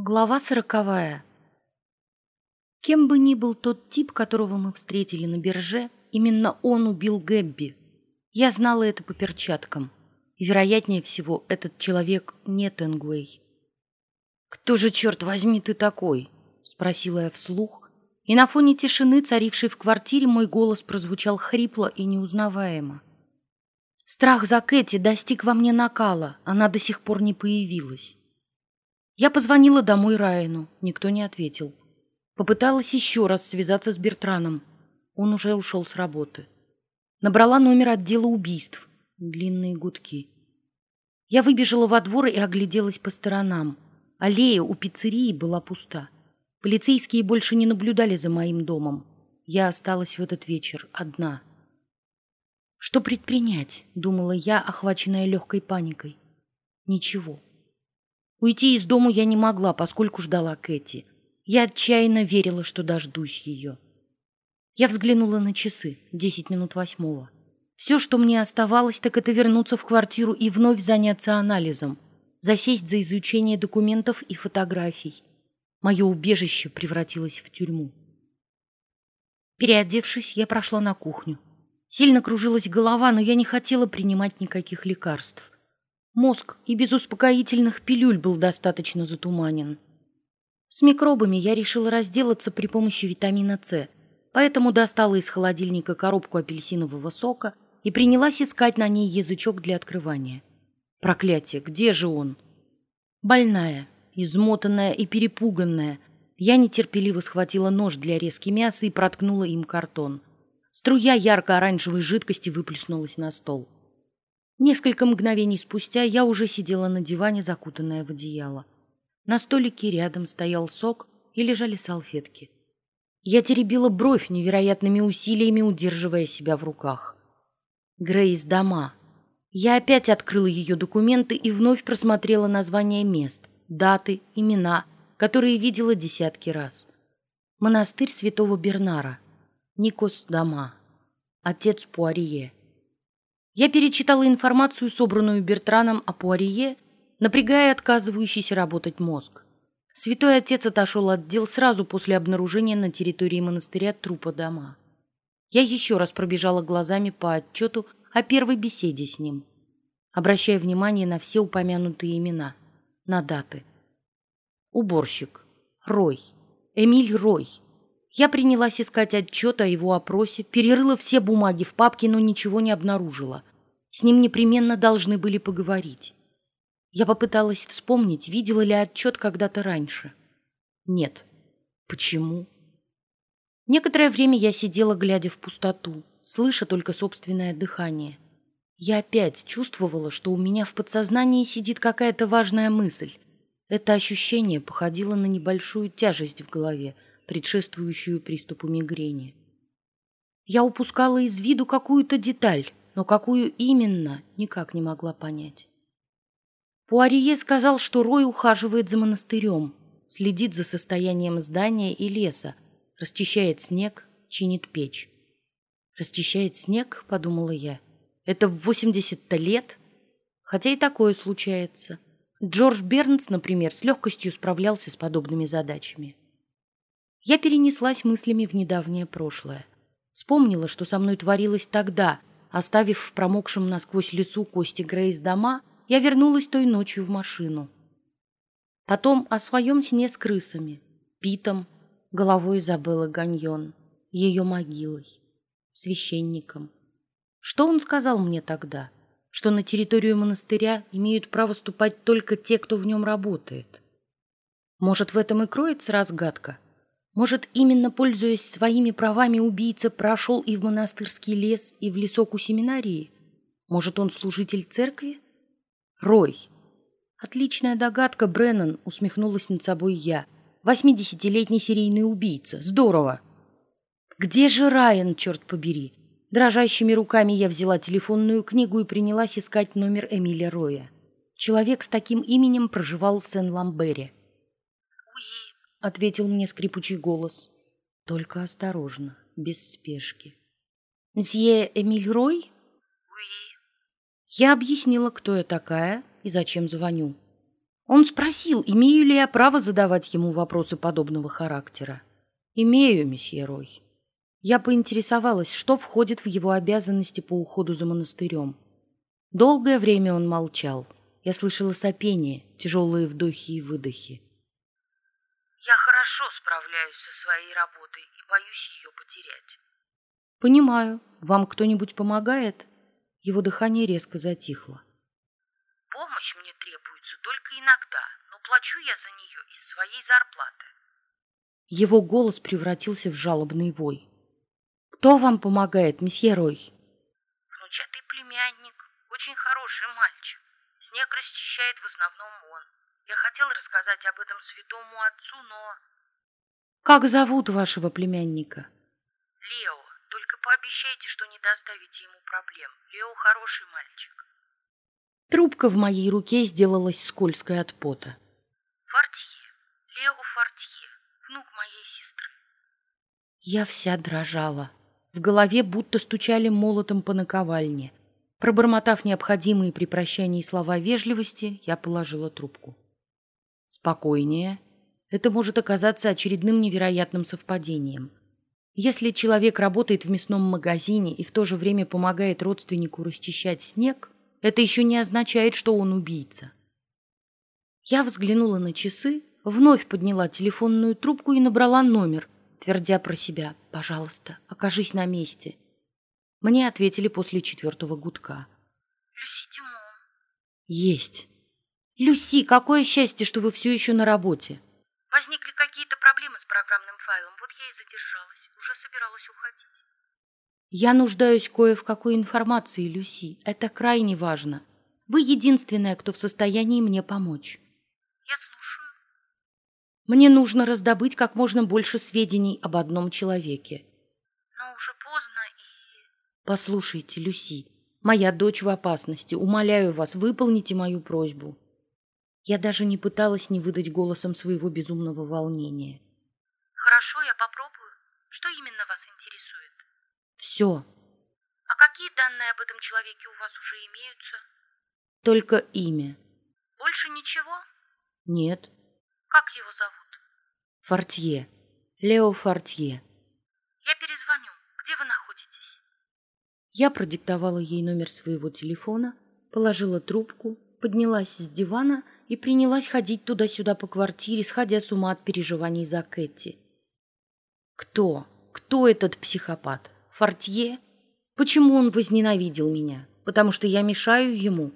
Глава сороковая. Кем бы ни был тот тип, которого мы встретили на бирже, именно он убил Гэбби. Я знала это по перчаткам. И, вероятнее всего, этот человек не Тенгуэй. «Кто же, черт возьми, ты такой?» — спросила я вслух. И на фоне тишины, царившей в квартире, мой голос прозвучал хрипло и неузнаваемо. Страх за Кэти достиг во мне накала, она до сих пор не появилась. Я позвонила домой Райану, никто не ответил. Попыталась еще раз связаться с Бертраном. Он уже ушел с работы. Набрала номер отдела убийств. Длинные гудки. Я выбежала во двор и огляделась по сторонам. Аллея у пиццерии была пуста. Полицейские больше не наблюдали за моим домом. Я осталась в этот вечер одна. Что предпринять, думала я, охваченная легкой паникой. Ничего. Уйти из дому я не могла, поскольку ждала Кэти. Я отчаянно верила, что дождусь ее. Я взглянула на часы, десять минут восьмого. Все, что мне оставалось, так это вернуться в квартиру и вновь заняться анализом, засесть за изучение документов и фотографий. Мое убежище превратилось в тюрьму. Переодевшись, я прошла на кухню. Сильно кружилась голова, но я не хотела принимать никаких лекарств. Мозг и без успокоительных пилюль был достаточно затуманен. С микробами я решила разделаться при помощи витамина С, поэтому достала из холодильника коробку апельсинового сока и принялась искать на ней язычок для открывания. Проклятие, где же он? Больная, измотанная и перепуганная, я нетерпеливо схватила нож для резки мяса и проткнула им картон. Струя ярко-оранжевой жидкости выплеснулась на стол. Несколько мгновений спустя я уже сидела на диване, закутанная в одеяло. На столике рядом стоял сок и лежали салфетки. Я теребила бровь невероятными усилиями, удерживая себя в руках. Грейс дома. Я опять открыла ее документы и вновь просмотрела названия мест, даты, имена, которые видела десятки раз. Монастырь святого Бернара, Никос дома, отец Пуарье. Я перечитала информацию, собранную Бертраном о Пуарие, напрягая отказывающийся работать мозг. Святой отец отошел от дел сразу после обнаружения на территории монастыря трупа дома. Я еще раз пробежала глазами по отчету о первой беседе с ним, обращая внимание на все упомянутые имена, на даты. Уборщик. Рой. Эмиль Рой. Я принялась искать отчет о его опросе, перерыла все бумаги в папке, но ничего не обнаружила. С ним непременно должны были поговорить. Я попыталась вспомнить, видела ли отчет когда-то раньше. Нет. Почему? Некоторое время я сидела, глядя в пустоту, слыша только собственное дыхание. Я опять чувствовала, что у меня в подсознании сидит какая-то важная мысль. Это ощущение походило на небольшую тяжесть в голове, предшествующую приступу мигрени. Я упускала из виду какую-то деталь, но какую именно, никак не могла понять. Пуарье сказал, что Рой ухаживает за монастырем, следит за состоянием здания и леса, расчищает снег, чинит печь. «Расчищает снег?» — подумала я. «Это в восемьдесят-то лет?» Хотя и такое случается. Джордж Бернс, например, с легкостью справлялся с подобными задачами. Я перенеслась мыслями в недавнее прошлое. Вспомнила, что со мной творилось тогда, Оставив в промокшем насквозь лесу кости Грейс дома, я вернулась той ночью в машину. Потом о своем сне с крысами, Питом, головой Изабеллы Ганьон, ее могилой, священником. Что он сказал мне тогда? Что на территорию монастыря имеют право ступать только те, кто в нем работает. Может, в этом и кроется разгадка? Может, именно пользуясь своими правами, убийца прошел и в монастырский лес, и в лесок у семинарии? Может, он служитель церкви? Рой. Отличная догадка, Бреннан, усмехнулась над собой я. Восьмидесятилетний серийный убийца. Здорово. Где же Райан, черт побери? Дрожащими руками я взяла телефонную книгу и принялась искать номер Эмиля Роя. Человек с таким именем проживал в Сен-Ламбере. — ответил мне скрипучий голос. «Только осторожно, без спешки». «Мсье Эмиль Рой?» «Oui». Я объяснила, кто я такая и зачем звоню. Он спросил, имею ли я право задавать ему вопросы подобного характера. «Имею, месье Рой». Я поинтересовалась, что входит в его обязанности по уходу за монастырем. Долгое время он молчал. Я слышала сопение, тяжелые вдохи и выдохи. «Я хорошо справляюсь со своей работой и боюсь ее потерять». «Понимаю. Вам кто-нибудь помогает?» Его дыхание резко затихло. «Помощь мне требуется только иногда, но плачу я за нее из своей зарплаты». Его голос превратился в жалобный вой. «Кто вам помогает, месье Рой?» «Внучатый племянник, очень хороший мальчик. Снег расчищает в основном он. Я хотел рассказать об этом святому отцу, но...» «Как зовут вашего племянника?» «Лео. Только пообещайте, что не доставите ему проблем. Лео хороший мальчик». Трубка в моей руке сделалась скользкой от пота. «Фортье. Лео Фортье внук моей сестры. Я вся дрожала. В голове будто стучали молотом по наковальне. Пробормотав необходимые при прощании слова вежливости, я положила трубку. Спокойнее. Это может оказаться очередным невероятным совпадением. Если человек работает в мясном магазине и в то же время помогает родственнику расчищать снег, это еще не означает, что он убийца. Я взглянула на часы вновь подняла телефонную трубку и набрала номер, твердя про себя «Пожалуйста, окажись на месте». Мне ответили после четвертого гудка. «Люси Дюмон». «Есть». «Люси, какое счастье, что вы все еще на работе». «Возникли какие-то проблемы с программным файлом, вот я и задержалась. Уже собиралась уходить». «Я нуждаюсь кое в какой информации, Люси. Это крайне важно. Вы единственная, кто в состоянии мне помочь». «Я слушаю». Мне нужно раздобыть как можно больше сведений об одном человеке. Но уже поздно и... Послушайте, Люси, моя дочь в опасности. Умоляю вас, выполните мою просьбу. Я даже не пыталась не выдать голосом своего безумного волнения. Хорошо, я попробую. Что именно вас интересует? Все. А какие данные об этом человеке у вас уже имеются? Только имя. Больше ничего? Нет. Как его зовут? Фортье. Лео Фортье. Я перезвоню. Где вы находитесь? Я продиктовала ей номер своего телефона, положила трубку, поднялась с дивана и принялась ходить туда-сюда по квартире, сходя с ума от переживаний за Кэти. Кто? Кто этот психопат? Фортье? Почему он возненавидел меня? Потому что я мешаю ему?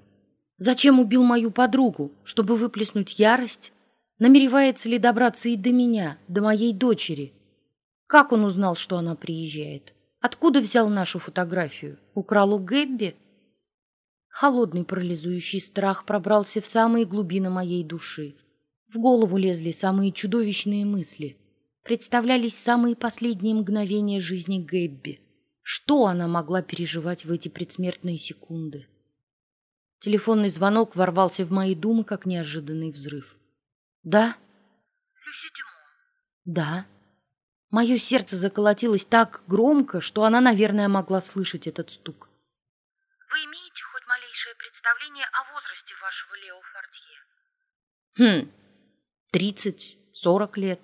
Зачем убил мою подругу? Чтобы выплеснуть ярость? Намеревается ли добраться и до меня, до моей дочери? Как он узнал, что она приезжает? Откуда взял нашу фотографию? Украл у Гэбби? Холодный парализующий страх пробрался в самые глубины моей души. В голову лезли самые чудовищные мысли. Представлялись самые последние мгновения жизни Гэбби. Что она могла переживать в эти предсмертные секунды? Телефонный звонок ворвался в мои думы, как неожиданный взрыв. Да? Люси Дюмон. Да. Мое сердце заколотилось так громко, что она, наверное, могла слышать этот стук. Вы имеете малейшее представление о возрасте вашего Лео Фортье? Хм, тридцать, сорок лет.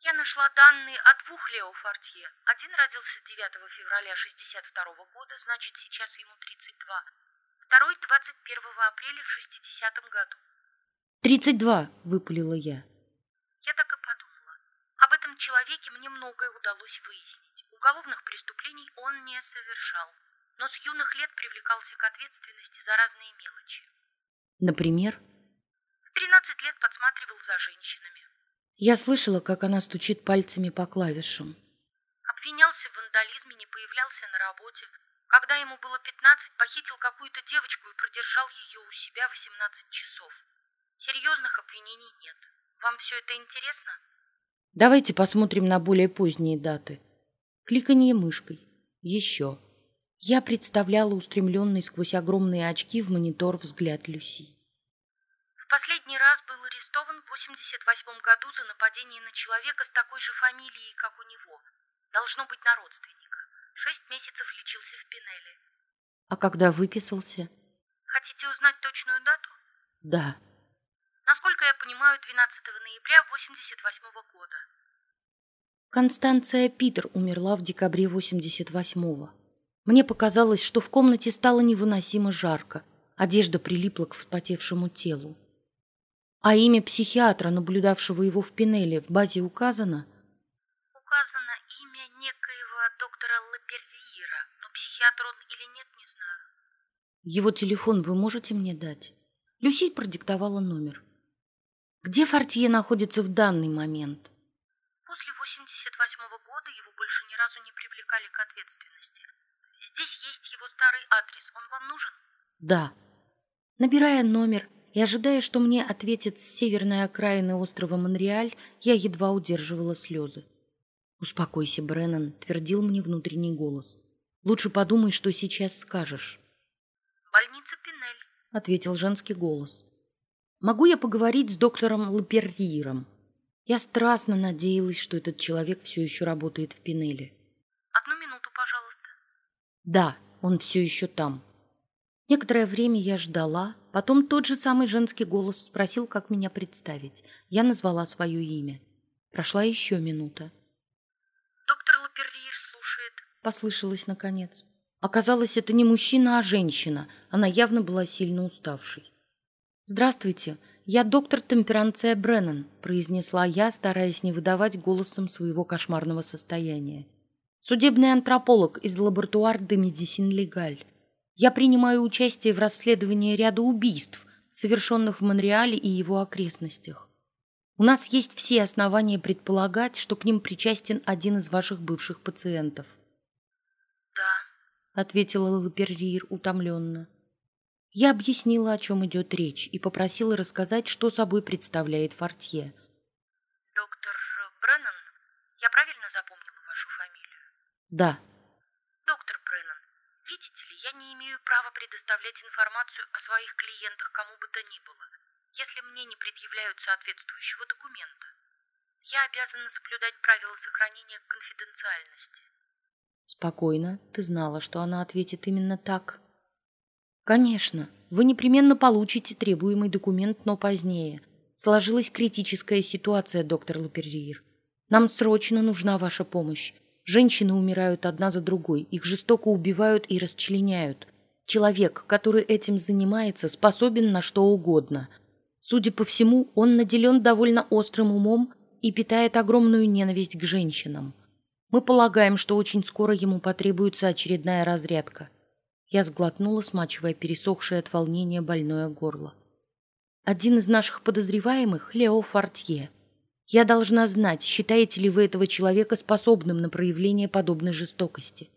Я нашла данные о двух Лео Фортье. Один родился 9 февраля 62 года, значит, сейчас ему 32. Второй 21 апреля в 60 году. «Тридцать два!» — выпалила я. Я так и подумала. Об этом человеке мне многое удалось выяснить. Уголовных преступлений он не совершал, но с юных лет привлекался к ответственности за разные мелочи. Например? В 13 лет подсматривал за женщинами. Я слышала, как она стучит пальцами по клавишам. Обвинялся в вандализме, не появлялся на работе. Когда ему было 15, похитил какую-то девочку и продержал ее у себя 18 часов. Серьезных обвинений нет. Вам все это интересно? Давайте посмотрим на более поздние даты. Кликанье мышкой. Еще. Я представляла устремленный сквозь огромные очки в монитор взгляд Люси. В последний раз был арестован в 88 году за нападение на человека с такой же фамилией, как у него. Должно быть на родственника. Шесть месяцев лечился в Пинелле. А когда выписался? Хотите узнать точную дату? Да. Насколько я понимаю, 12 ноября 88 года. Констанция Питер умерла в декабре 88-го. Мне показалось, что в комнате стало невыносимо жарко. Одежда прилипла к вспотевшему телу. А имя психиатра, наблюдавшего его в Пинеле, в базе указано? Указано имя некоего доктора Лаперриера, но психиатр он или нет, не знаю. Его телефон вы можете мне дать? Люси продиктовала номер. Где Фортье находится в данный момент? После 88 -го года его больше ни разу не привлекали к ответственности. Здесь есть его старый адрес. Он вам нужен? Да. Набирая номер и ожидая, что мне ответит с северной окраины острова Монреаль, я едва удерживала слезы. «Успокойся, Бреннан», — твердил мне внутренний голос. «Лучше подумай, что сейчас скажешь». «Больница Пинель», — ответил женский голос. «Могу я поговорить с доктором Лаперриером?» Я страстно надеялась, что этот человек все еще работает в Пинеле. Да, он все еще там. Некоторое время я ждала, потом тот же самый женский голос спросил, как меня представить. Я назвала свое имя. Прошла еще минута. «Доктор Лаперриер слушает», — послышалось наконец. Оказалось, это не мужчина, а женщина. Она явно была сильно уставшей. «Здравствуйте, я доктор Темперанция Бреннан», — произнесла я, стараясь не выдавать голосом своего кошмарного состояния. «Судебный антрополог из лаборатуар де Медисин Легаль. Я принимаю участие в расследовании ряда убийств, совершенных в Монреале и его окрестностях. У нас есть все основания предполагать, что к ним причастен один из ваших бывших пациентов. «Да», — ответила Лаперриер утомленно. Я объяснила, о чем идет речь, и попросила рассказать, что собой представляет Фортье. «Доктор Бреннан? Я правильно запомнила вашу фамилию?» «Да», «Доктор Бреннан, видите ли, я не имею права предоставлять информацию о своих клиентах кому бы то ни было, если мне не предъявляют соответствующего документа. Я обязана соблюдать правила сохранения конфиденциальности». Спокойно, ты знала, что она ответит именно так. Конечно, вы непременно получите требуемый документ, но позднее. Сложилась критическая ситуация, доктор Лаперриер. Нам срочно нужна ваша помощь. Женщины умирают одна за другой, их жестоко убивают и расчленяют. Человек, который этим занимается, способен на что угодно. Судя по всему, он наделен довольно острым умом и питает огромную ненависть к женщинам. Мы полагаем, что очень скоро ему потребуется очередная разрядка. Я сглотнула, смачивая пересохшее от волнения больное горло. Один из наших подозреваемых — Лео Фортье. Я должна знать, считаете ли вы этого человека способным на проявление подобной жестокости.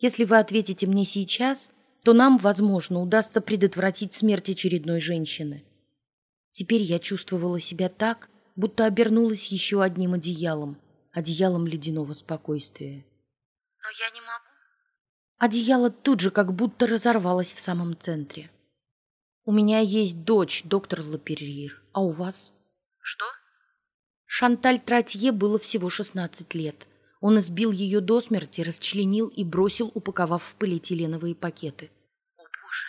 Если вы ответите мне сейчас, то нам, возможно, удастся предотвратить смерть очередной женщины. Теперь я чувствовала себя так, будто обернулась еще одним одеялом — одеялом ледяного спокойствия. «Но я не могу». Одеяло тут же как будто разорвалось в самом центре. «У меня есть дочь, доктор Лаперриер, а у вас?» «Что?» Шанталь Тратье было всего 16 лет. Он избил ее до смерти, расчленил и бросил, упаковав в полиэтиленовые пакеты. «О, Боже!»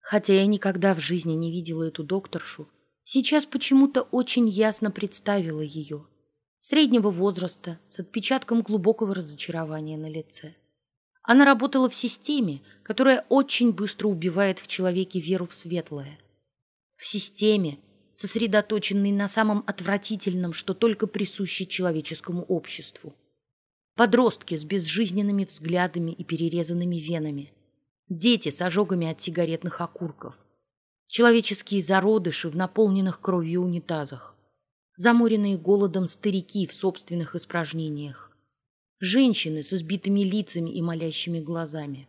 Хотя я никогда в жизни не видела эту докторшу, сейчас почему-то очень ясно представила ее среднего возраста, с отпечатком глубокого разочарования на лице. Она работала в системе, которая очень быстро убивает в человеке веру в светлое. В системе, сосредоточенной на самом отвратительном, что только присуще человеческому обществу. Подростки с безжизненными взглядами и перерезанными венами. Дети с ожогами от сигаретных окурков. Человеческие зародыши в наполненных кровью унитазах заморенные голодом старики в собственных испражнениях, женщины с избитыми лицами и молящими глазами.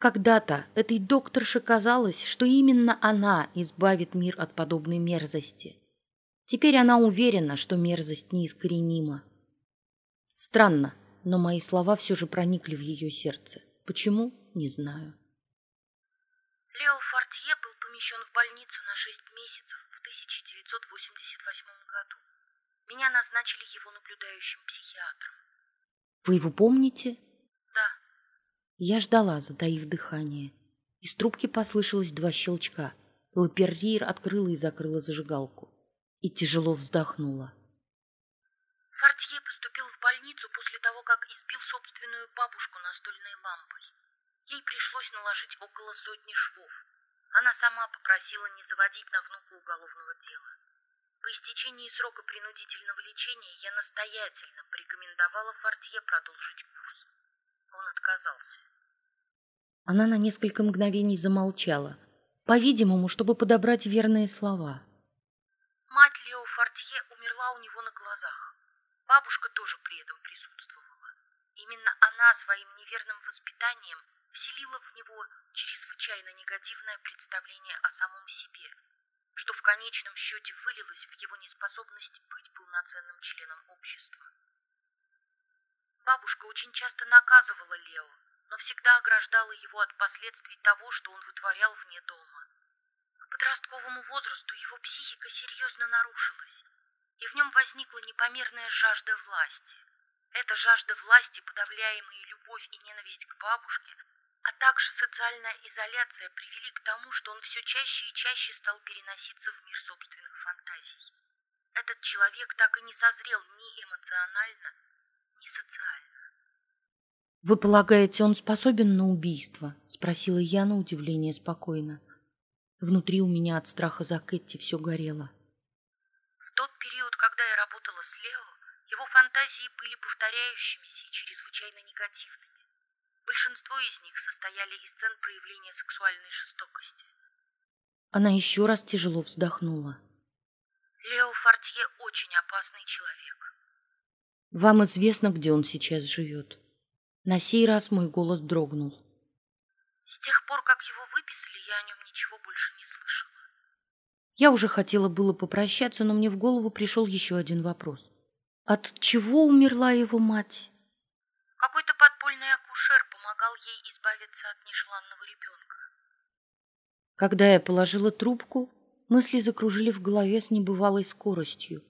Когда-то этой докторше казалось, что именно она избавит мир от подобной мерзости. Теперь она уверена, что мерзость неискоренима. Странно, но мои слова все же проникли в ее сердце. Почему? Не знаю. Лео Фортье был помещен в больницу на шесть месяцев в 1988 году. Меня назначили его наблюдающим психиатром. Вы его помните? Я ждала, затаив дыхание. Из трубки послышалось два щелчка. Лаперрир открыла и закрыла зажигалку и тяжело вздохнула. Фортье поступил в больницу после того, как избил собственную бабушку настольной лампой. Ей пришлось наложить около сотни швов. Она сама попросила не заводить на внуку уголовного дела. По истечении срока принудительного лечения я настоятельно порекомендовала Фортье продолжить курс. Он отказался. Она на несколько мгновений замолчала, по-видимому, чтобы подобрать верные слова. Мать Лео Фортье умерла у него на глазах. Бабушка тоже при этом присутствовала. Именно она своим неверным воспитанием вселила в него чрезвычайно негативное представление о самом себе, что в конечном счете вылилось в его неспособность быть полноценным членом общества. Бабушка очень часто наказывала Лео, но всегда ограждала его от последствий того, что он вытворял вне дома. К подростковому возрасту его психика серьезно нарушилась, и в нем возникла непомерная жажда власти. Эта жажда власти, подавляемая любовь и ненависть к бабушке, а также социальная изоляция привели к тому, что он все чаще и чаще стал переноситься в мир собственных фантазий. Этот человек так и не созрел ни эмоционально, ни социально. «Вы полагаете, он способен на убийство?» — спросила я на удивление спокойно. Внутри у меня от страха за Кэти все горело. В тот период, когда я работала с Лео, его фантазии были повторяющимися и чрезвычайно негативными. Большинство из них состояли из сцен проявления сексуальной жестокости. Она еще раз тяжело вздохнула. Лео Фортье очень опасный человек. Вам известно, где он сейчас живет? На сей раз мой голос дрогнул. С тех пор, как его выписали, я о нем ничего больше не слышала. Я уже хотела было попрощаться, но мне в голову пришел еще один вопрос. От чего умерла его мать? Какой-то подпольный акушер помогал ей избавиться от нежеланного ребенка. Когда я положила трубку, мысли закружили в голове с небывалой скоростью.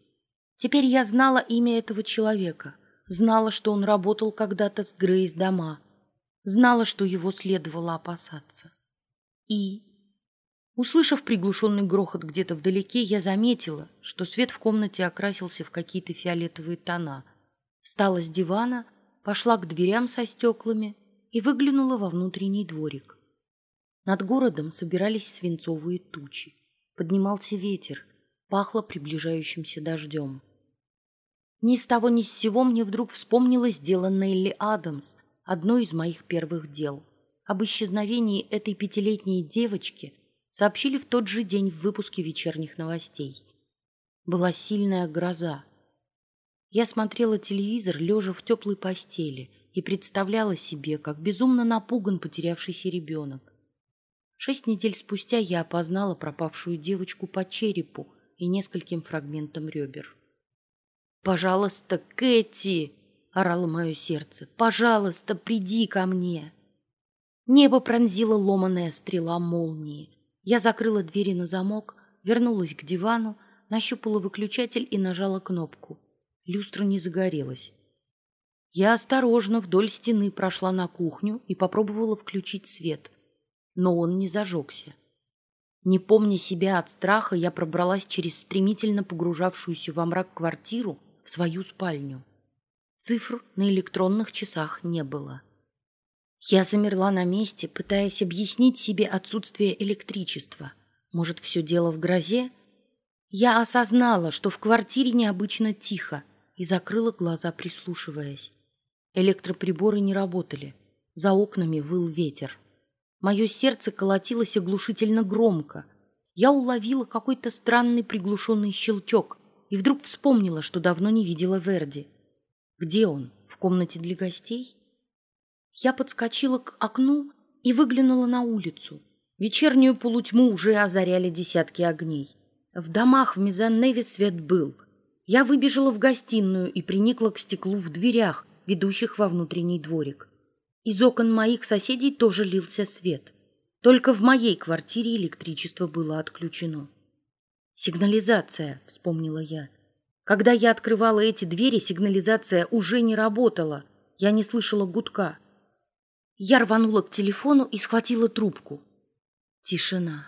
Теперь я знала имя этого человека, знала, что он работал когда-то с Грейс дома, знала, что его следовало опасаться. И, услышав приглушенный грохот где-то вдалеке, я заметила, что свет в комнате окрасился в какие-то фиолетовые тона. Встала с дивана, пошла к дверям со стеклами и выглянула во внутренний дворик. Над городом собирались свинцовые тучи. Поднимался ветер, пахло приближающимся дождем. Ни с того ни с сего мне вдруг вспомнилось дело Нелли Адамс, одно из моих первых дел. Об исчезновении этой пятилетней девочки сообщили в тот же день в выпуске вечерних новостей. Была сильная гроза. Я смотрела телевизор, лежа в теплой постели, и представляла себе, как безумно напуган потерявшийся ребенок. Шесть недель спустя я опознала пропавшую девочку по черепу и нескольким фрагментам ребер. «Пожалуйста, Кэти!» — орало мое сердце. «Пожалуйста, приди ко мне!» Небо пронзила ломаная стрела молнии. Я закрыла двери на замок, вернулась к дивану, нащупала выключатель и нажала кнопку. Люстра не загорелась. Я осторожно вдоль стены прошла на кухню и попробовала включить свет, но он не зажегся. Не помня себя от страха, я пробралась через стремительно погружавшуюся во мрак квартиру свою спальню. Цифр на электронных часах не было. Я замерла на месте, пытаясь объяснить себе отсутствие электричества. Может, все дело в грозе? Я осознала, что в квартире необычно тихо, и закрыла глаза, прислушиваясь. Электроприборы не работали. За окнами выл ветер. Мое сердце колотилось оглушительно громко. Я уловила какой-то странный приглушенный щелчок, и вдруг вспомнила, что давно не видела Верди. Где он? В комнате для гостей? Я подскочила к окну и выглянула на улицу. Вечернюю полутьму уже озаряли десятки огней. В домах в Мизанневе свет был. Я выбежала в гостиную и приникла к стеклу в дверях, ведущих во внутренний дворик. Из окон моих соседей тоже лился свет. Только в моей квартире электричество было отключено. Сигнализация, вспомнила я. Когда я открывала эти двери, сигнализация уже не работала. Я не слышала гудка. Я рванула к телефону и схватила трубку. Тишина.